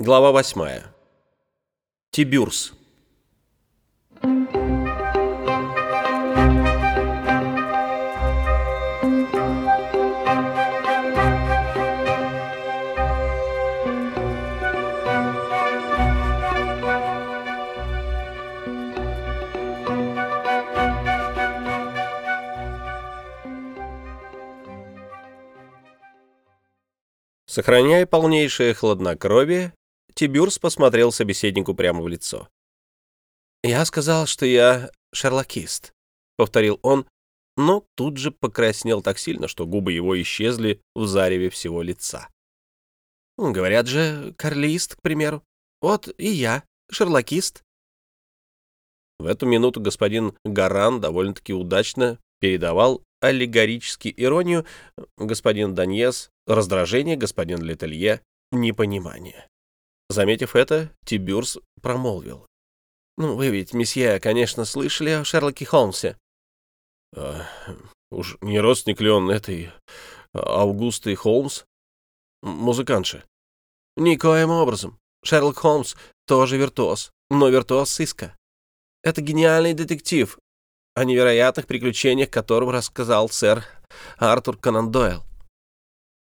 Глава восьмая. Тибюрс. Сохраняя полнейшее хладнокровие, Тибюрс посмотрел собеседнику прямо в лицо. «Я сказал, что я шерлокист», — повторил он, но тут же покраснел так сильно, что губы его исчезли в зареве всего лица. «Говорят же, карлист, к примеру. Вот и я, шерлокист». В эту минуту господин Гаран довольно-таки удачно передавал аллегорически иронию, господин Даньес — раздражение, господин Летелье — непонимание. Заметив это, Тибюрс промолвил. «Ну, вы ведь, месье, конечно, слышали о Шерлоке Холмсе?» а, «Уж не родственник ли он этой Аугусты Холмс? Музыкантши?» «Никоим образом. Шерлок Холмс тоже виртуоз, но виртуоз сыска. Это гениальный детектив, о невероятных приключениях которого рассказал сэр Артур Конан Дойл.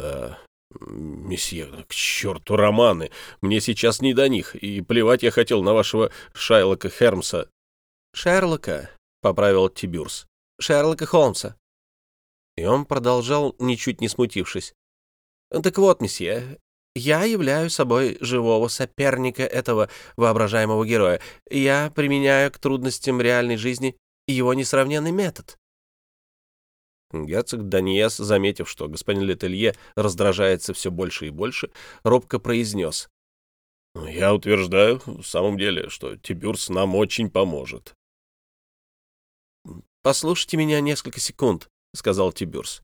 «А, «Месье, к черту романы! Мне сейчас не до них, и плевать я хотел на вашего Шайлока Хермса». «Шерлока», — поправил Тибюрс. «Шерлока Холмса». И он продолжал, ничуть не смутившись. «Так вот, месье, я являю собой живого соперника этого воображаемого героя. Я применяю к трудностям реальной жизни его несравненный метод. Герцог Даниэс, заметив, что господин Летелье раздражается все больше и больше, робко произнес. «Ну, «Я утверждаю, в самом деле, что Тибюрс нам очень поможет». «Послушайте меня несколько секунд», — сказал Тибюрс.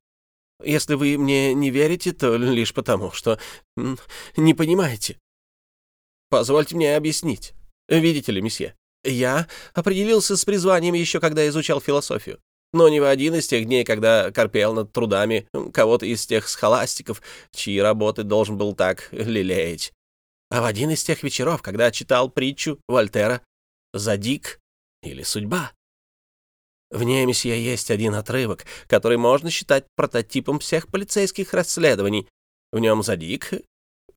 «Если вы мне не верите, то лишь потому, что не понимаете. Позвольте мне объяснить. Видите ли, месье, я определился с призванием еще когда изучал философию но не в один из тех дней, когда корпел над трудами кого-то из тех схоластиков, чьи работы должен был так лелеять, а в один из тех вечеров, когда читал притчу Вольтера «Задик» или «Судьба». В ней, есть один отрывок, который можно считать прототипом всех полицейских расследований. В нем Задик,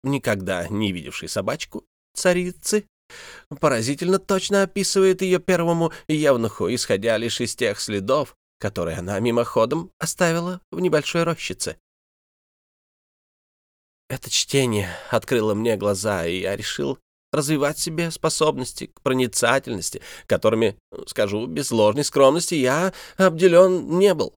никогда не видевший собачку, царицы, поразительно точно описывает ее первому евнуху, исходя лишь из тех следов, который она мимоходом оставила в небольшой рощице. Это чтение открыло мне глаза, и я решил развивать в себе способности к проницательности, которыми, скажу, без ложной скромности, я обделен не был.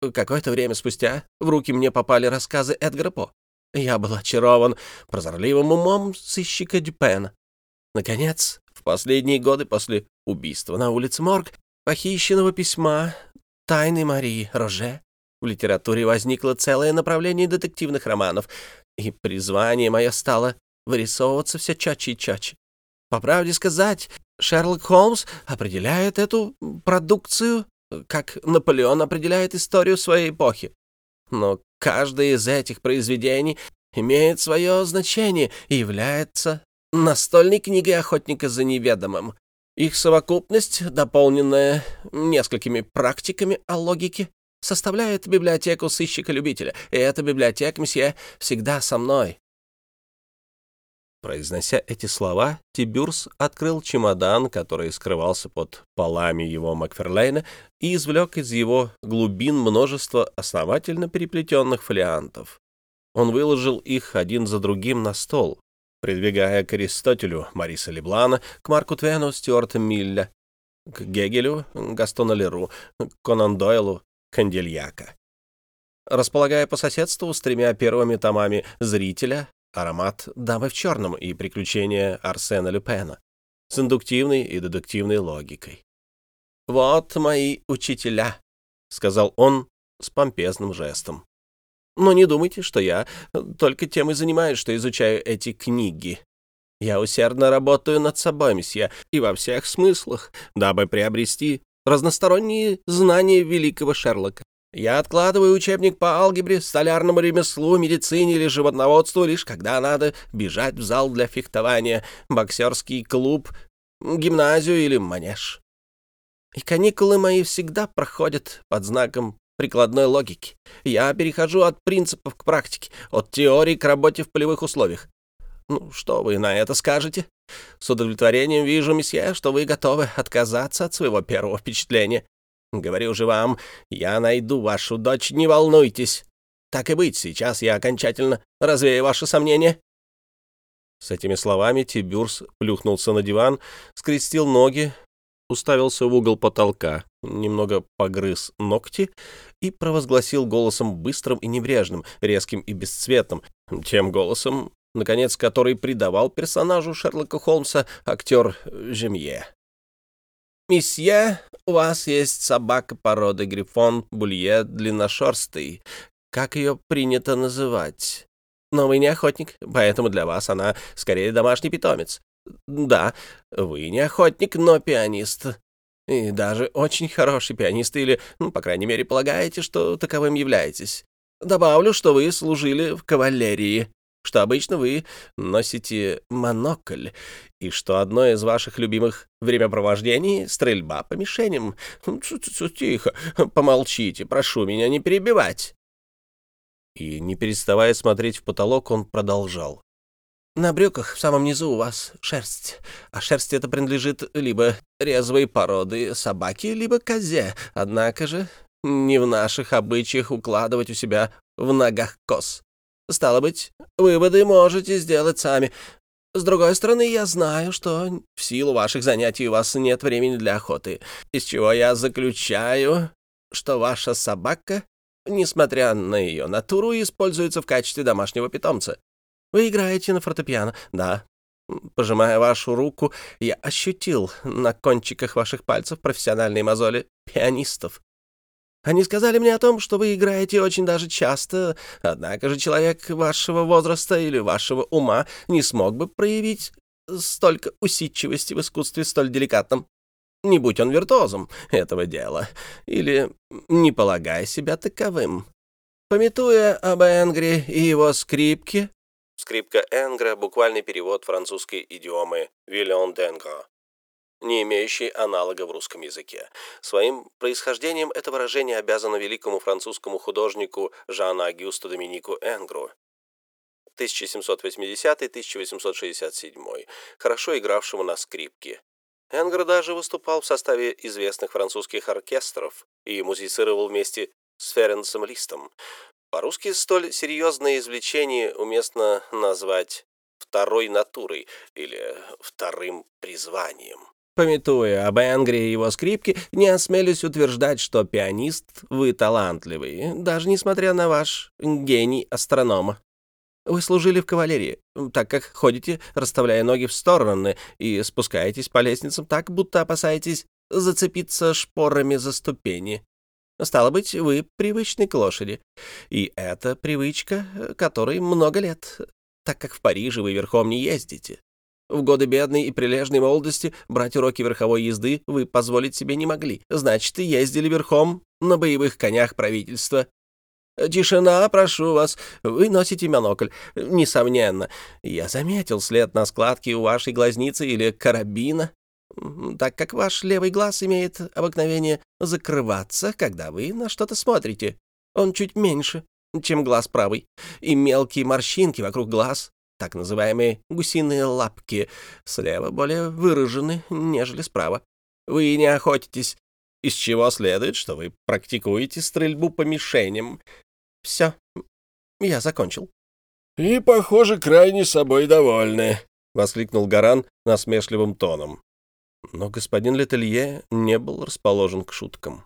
Какое-то время спустя в руки мне попали рассказы Эдгара По. Я был очарован прозорливым умом сыщика Дюпена. Наконец, в последние годы после убийства на улице Морг, похищенного письма тайны Марии Роже в литературе возникло целое направление детективных романов, и призвание мое стало вырисовываться все чаще и чаще. По правде сказать, Шерлок Холмс определяет эту продукцию, как Наполеон определяет историю своей эпохи. Но каждое из этих произведений имеет свое значение и является настольной книгой охотника за неведомым. Их совокупность, дополненная несколькими практиками о логике, составляет библиотеку сыщика-любителя, и эта библиотека, месье, всегда со мной. Произнося эти слова, Тибюрс открыл чемодан, который скрывался под полами его Макферлейна, и извлек из его глубин множество основательно переплетенных фолиантов. Он выложил их один за другим на стол, придвигая к Аристотелю Мариса Леблана, к Марку Твену Стюарта Милля, к Гегелю Гастона Леру, к Конан Дойлу Кандельяка. Располагая по соседству с тремя первыми томами «Зрителя», «Аромат дамы в черном» и «Приключения Арсена Люпена» с индуктивной и дедуктивной логикой. «Вот мои учителя», — сказал он с помпезным жестом. Но не думайте, что я только тем и занимаюсь, что изучаю эти книги. Я усердно работаю над собой, месье, и во всех смыслах, дабы приобрести разносторонние знания великого Шерлока. Я откладываю учебник по алгебре, столярному ремеслу, медицине или животноводству лишь когда надо бежать в зал для фехтования, боксерский клуб, гимназию или манеж. И каникулы мои всегда проходят под знаком прикладной логики. Я перехожу от принципов к практике, от теории к работе в полевых условиях. Ну, что вы на это скажете? С удовлетворением вижу, месье, что вы готовы отказаться от своего первого впечатления. Говорю же вам, я найду вашу дочь, не волнуйтесь. Так и быть, сейчас я окончательно развею ваши сомнения. С этими словами Тибюрс плюхнулся на диван, скрестил ноги, уставился в угол потолка, немного погрыз ногти и провозгласил голосом быстрым и небрежным, резким и бесцветным, тем голосом, наконец, который придавал персонажу Шерлока Холмса актер Жемье. «Месье, у вас есть собака породы грифон булье длинношерстый. Как ее принято называть? Но вы не охотник, поэтому для вас она скорее домашний питомец. Да, вы не охотник, но пианист. И даже очень хороший пианист, или, ну, по крайней мере, полагаете, что таковым являетесь. Добавлю, что вы служили в кавалерии, что обычно вы носите монокль, и что одно из ваших любимых времяпровождений — стрельба по мишеням. Тихо, помолчите, прошу меня не перебивать. И, не переставая смотреть в потолок, он продолжал. На брюках в самом низу у вас шерсть, а шерсть эта принадлежит либо резвой породы собаки, либо козе. Однако же не в наших обычаях укладывать у себя в ногах коз. Стало быть, выводы можете сделать сами. С другой стороны, я знаю, что в силу ваших занятий у вас нет времени для охоты, из чего я заключаю, что ваша собака, несмотря на ее натуру, используется в качестве домашнего питомца. Вы играете на фортепиано, да. Пожимая вашу руку, я ощутил на кончиках ваших пальцев профессиональные мозоли пианистов. Они сказали мне о том, что вы играете очень даже часто, однако же человек вашего возраста или вашего ума не смог бы проявить столько усидчивости в искусстве столь деликатном. Не будь он виртуозом этого дела, или не полагая себя таковым. Пометуя об Энгри и его скрипке, Скрипка Энгра — буквальный перевод французской идиомы «Виллион Денгро», не имеющий аналога в русском языке. Своим происхождением это выражение обязано великому французскому художнику Жанна Агюсту Доминику Энгру, 1780-1867, хорошо игравшему на скрипке. Энгр даже выступал в составе известных французских оркестров и музицировал вместе с Ференцем Листом. По-русски столь серьезное извлечение уместно назвать второй натурой или вторым призванием. Пометуя об Энгре и его скрипке, не осмелюсь утверждать, что пианист вы талантливый, даже несмотря на ваш гений астронома. Вы служили в кавалерии, так как ходите, расставляя ноги в стороны, и спускаетесь по лестницам так, будто опасаетесь зацепиться шпорами за ступени. Стало быть, вы привычны к лошади. И это привычка, которой много лет, так как в Париже вы верхом не ездите. В годы бедной и прилежной молодости брать уроки верховой езды вы позволить себе не могли. Значит, ездили верхом на боевых конях правительства. Тишина, прошу вас. Вы носите монокль. Несомненно. Я заметил след на складке у вашей глазницы или карабина так как ваш левый глаз имеет обыкновение закрываться, когда вы на что-то смотрите. Он чуть меньше, чем глаз правый, и мелкие морщинки вокруг глаз, так называемые гусиные лапки, слева более выражены, нежели справа. Вы не охотитесь, из чего следует, что вы практикуете стрельбу по мишеням. Все, я закончил. — И, похоже, крайне собой довольны, — воскликнул Гаран насмешливым тоном. Но господин Летелье не был расположен к шуткам.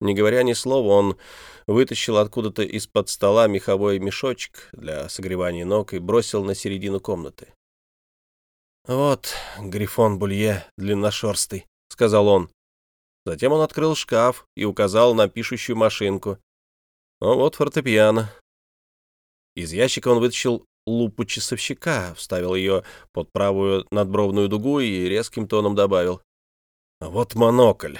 Не говоря ни слова, он вытащил откуда-то из-под стола меховой мешочек для согревания ног и бросил на середину комнаты. «Вот, грифон Булье длинношерстый», — сказал он. Затем он открыл шкаф и указал на пишущую машинку. «А вот фортепиано». Из ящика он вытащил лупу часовщика, вставил ее под правую надбровную дугу и резким тоном добавил. «Вот монокль».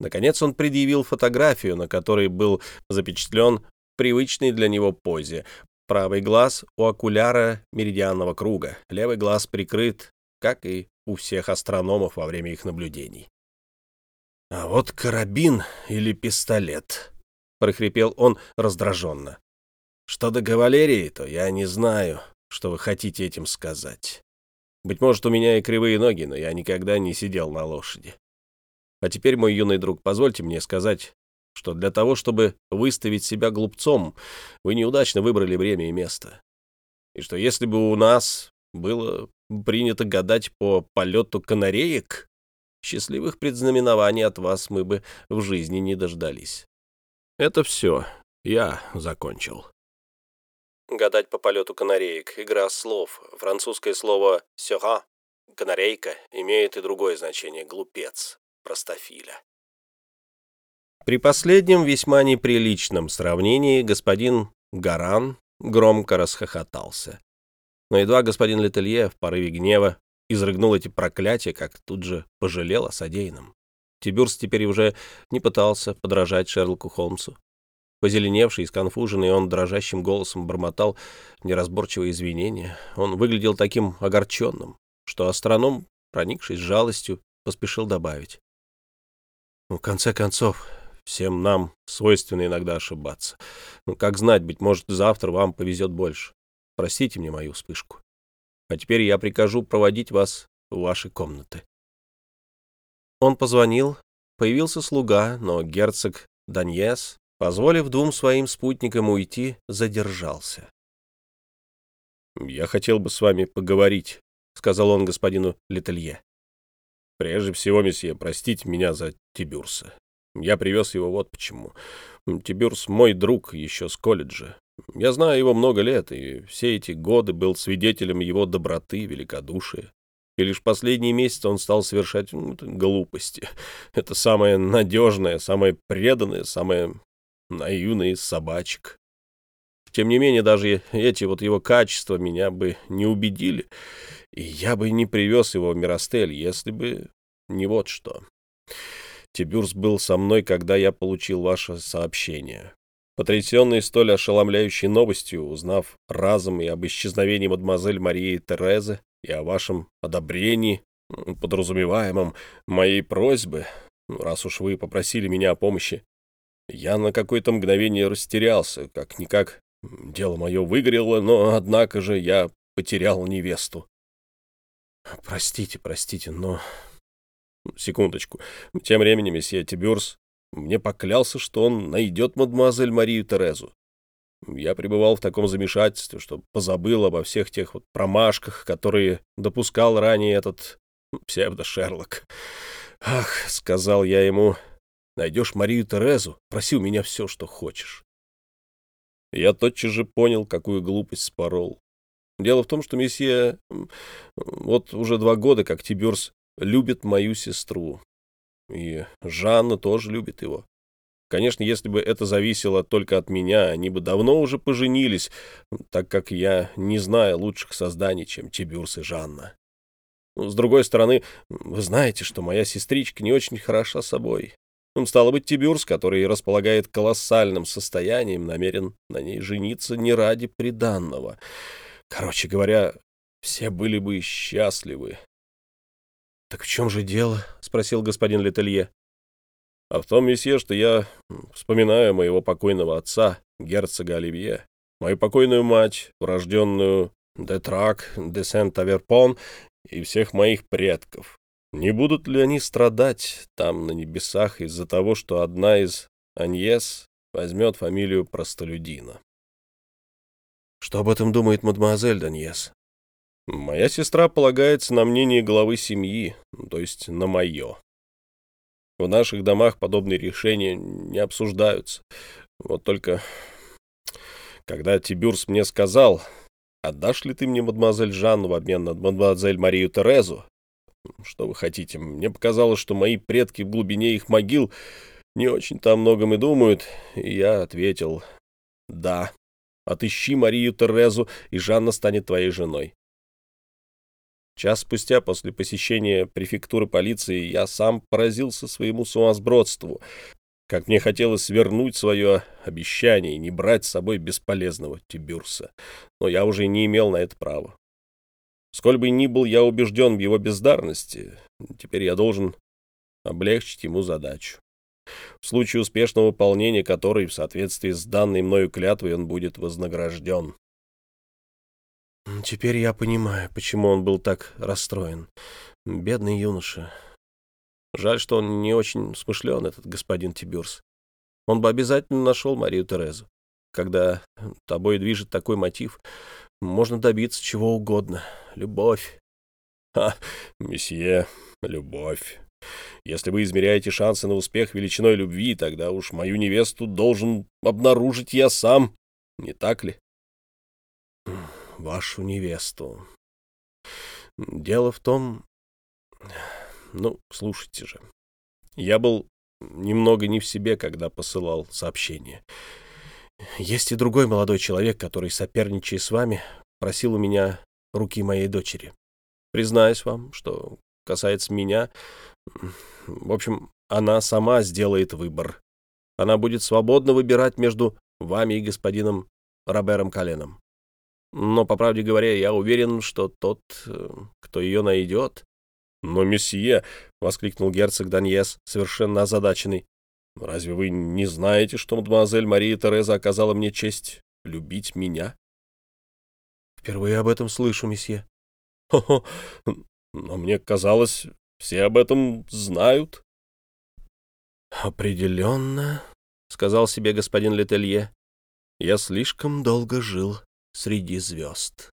Наконец он предъявил фотографию, на которой был запечатлен в привычной для него позе. Правый глаз у окуляра меридианного круга, левый глаз прикрыт, как и у всех астрономов во время их наблюдений. «А вот карабин или пистолет», — прохрипел он раздраженно. «Что до кавалерии, то я не знаю, что вы хотите этим сказать. Быть может, у меня и кривые ноги, но я никогда не сидел на лошади. А теперь, мой юный друг, позвольте мне сказать, что для того, чтобы выставить себя глупцом, вы неудачно выбрали время и место. И что если бы у нас было принято гадать по полету канареек, счастливых предзнаменований от вас мы бы в жизни не дождались. Это все. Я закончил. Гадать по полету канареек — игра слов. Французское слово «сера» — канарейка имеет и другое значение — глупец простофиля. При последнем весьма неприличном сравнении господин Гаран громко расхохотался. Но едва господин Летелье в порыве гнева изрыгнул эти проклятия, как тут же пожалел о содеянном. Тибюрс теперь уже не пытался подражать Шерлоку Холмсу. Позеленевший сконфуженный, он дрожащим голосом бормотал неразборчивые извинения. Он выглядел таким огорченным, что астроном, проникшись жалостью, поспешил добавить. Ну, в конце концов, всем нам свойственно иногда ошибаться. Ну, как знать, быть может, завтра вам повезет больше. Простите мне мою вспышку. А теперь я прикажу проводить вас в ваши комнаты. Он позвонил, появился слуга, но герцог Даньес, позволив двум своим спутникам уйти, задержался. «Я хотел бы с вами поговорить», — сказал он господину Летелье. Прежде всего, месье, простите меня за Тибюрса. Я привез его вот почему. Тибюрс мой друг еще с колледжа. Я знаю его много лет, и все эти годы был свидетелем его доброты, великодушия. И лишь последние месяцы он стал совершать ну, глупости. Это самое надежное, самое преданное, самое наивное из собачек. Тем не менее, даже эти вот его качества меня бы не убедили, и я бы не привез его в Миростель, если бы не вот что. Тибюрс был со мной, когда я получил ваше сообщение. Потрясенный столь ошеломляющей новостью, узнав разом и об исчезновении мадемуазель Марии Терезы и о вашем одобрении, подразумеваемом моей просьбы, раз уж вы попросили меня о помощи, я на какое-то мгновение растерялся, как-никак Дело мое выгорело, но, однако же, я потерял невесту. Простите, простите, но... Секундочку. Тем временем месье Тибюрс мне поклялся, что он найдет мадемуазель Марию Терезу. Я пребывал в таком замешательстве, что позабыл обо всех тех вот промашках, которые допускал ранее этот псевдо-Шерлок. «Ах», — сказал я ему, — «найдешь Марию Терезу, проси у меня все, что хочешь». Я тотчас же понял, какую глупость спорол. Дело в том, что месье вот уже два года, как Тибюрс, любит мою сестру. И Жанна тоже любит его. Конечно, если бы это зависело только от меня, они бы давно уже поженились, так как я не знаю лучших созданий, чем Тибюрс и Жанна. С другой стороны, вы знаете, что моя сестричка не очень хороша собой. Стало быть, Тибюрс, который располагает колоссальным состоянием, намерен на ней жениться не ради приданного. Короче говоря, все были бы счастливы. — Так в чем же дело? — спросил господин Летелье. — А в том, месье, что я вспоминаю моего покойного отца, герцога Оливье, мою покойную мать, урожденную де Трак, де Сент-Аверпон и всех моих предков. Не будут ли они страдать там, на небесах, из-за того, что одна из Аньес возьмет фамилию простолюдина? Что об этом думает мадемуазель Даньес? Моя сестра полагается на мнение главы семьи, то есть на мое. В наших домах подобные решения не обсуждаются. Вот только, когда Тибюрс мне сказал, отдашь ли ты мне мадемуазель Жанну в обмен на мадемуазель Марию Терезу, что вы хотите? Мне показалось, что мои предки в глубине их могил не очень-то о многом и думают. И я ответил, да, отыщи Марию Терезу, и Жанна станет твоей женой. Час спустя после посещения префектуры полиции я сам поразился своему сумасбродству, как мне хотелось свернуть свое обещание и не брать с собой бесполезного Тибюрса, но я уже не имел на это права. Сколь бы ни был я убежден в его бездарности, теперь я должен облегчить ему задачу. В случае успешного выполнения которой, в соответствии с данной мною клятвой, он будет вознагражден. Теперь я понимаю, почему он был так расстроен. Бедный юноша. Жаль, что он не очень смышлен, этот господин Тибюрс. Он бы обязательно нашел Марию Терезу. Когда тобой движет такой мотив, можно добиться чего угодно. Любовь. А, месье, любовь. Если вы измеряете шансы на успех величиной любви, тогда уж мою невесту должен обнаружить я сам, не так ли? Вашу невесту. Дело в том... Ну, слушайте же. Я был немного не в себе, когда посылал сообщение. Есть и другой молодой человек, который, соперничая с вами, просил у меня руки моей дочери. Признаюсь вам, что касается меня, в общем, она сама сделает выбор. Она будет свободно выбирать между вами и господином Робером Коленом. Но, по правде говоря, я уверен, что тот, э, кто ее найдет... — Но, месье! — воскликнул герцог Даньес, совершенно озадаченный. — Разве вы не знаете, что мадемуазель Мария Тереза оказала мне честь любить меня? — Впервые об этом слышу, месье. — Хо-хо! Но мне казалось, все об этом знают. «Определенно», — сказал себе господин Летелье, — «я слишком долго жил среди звезд».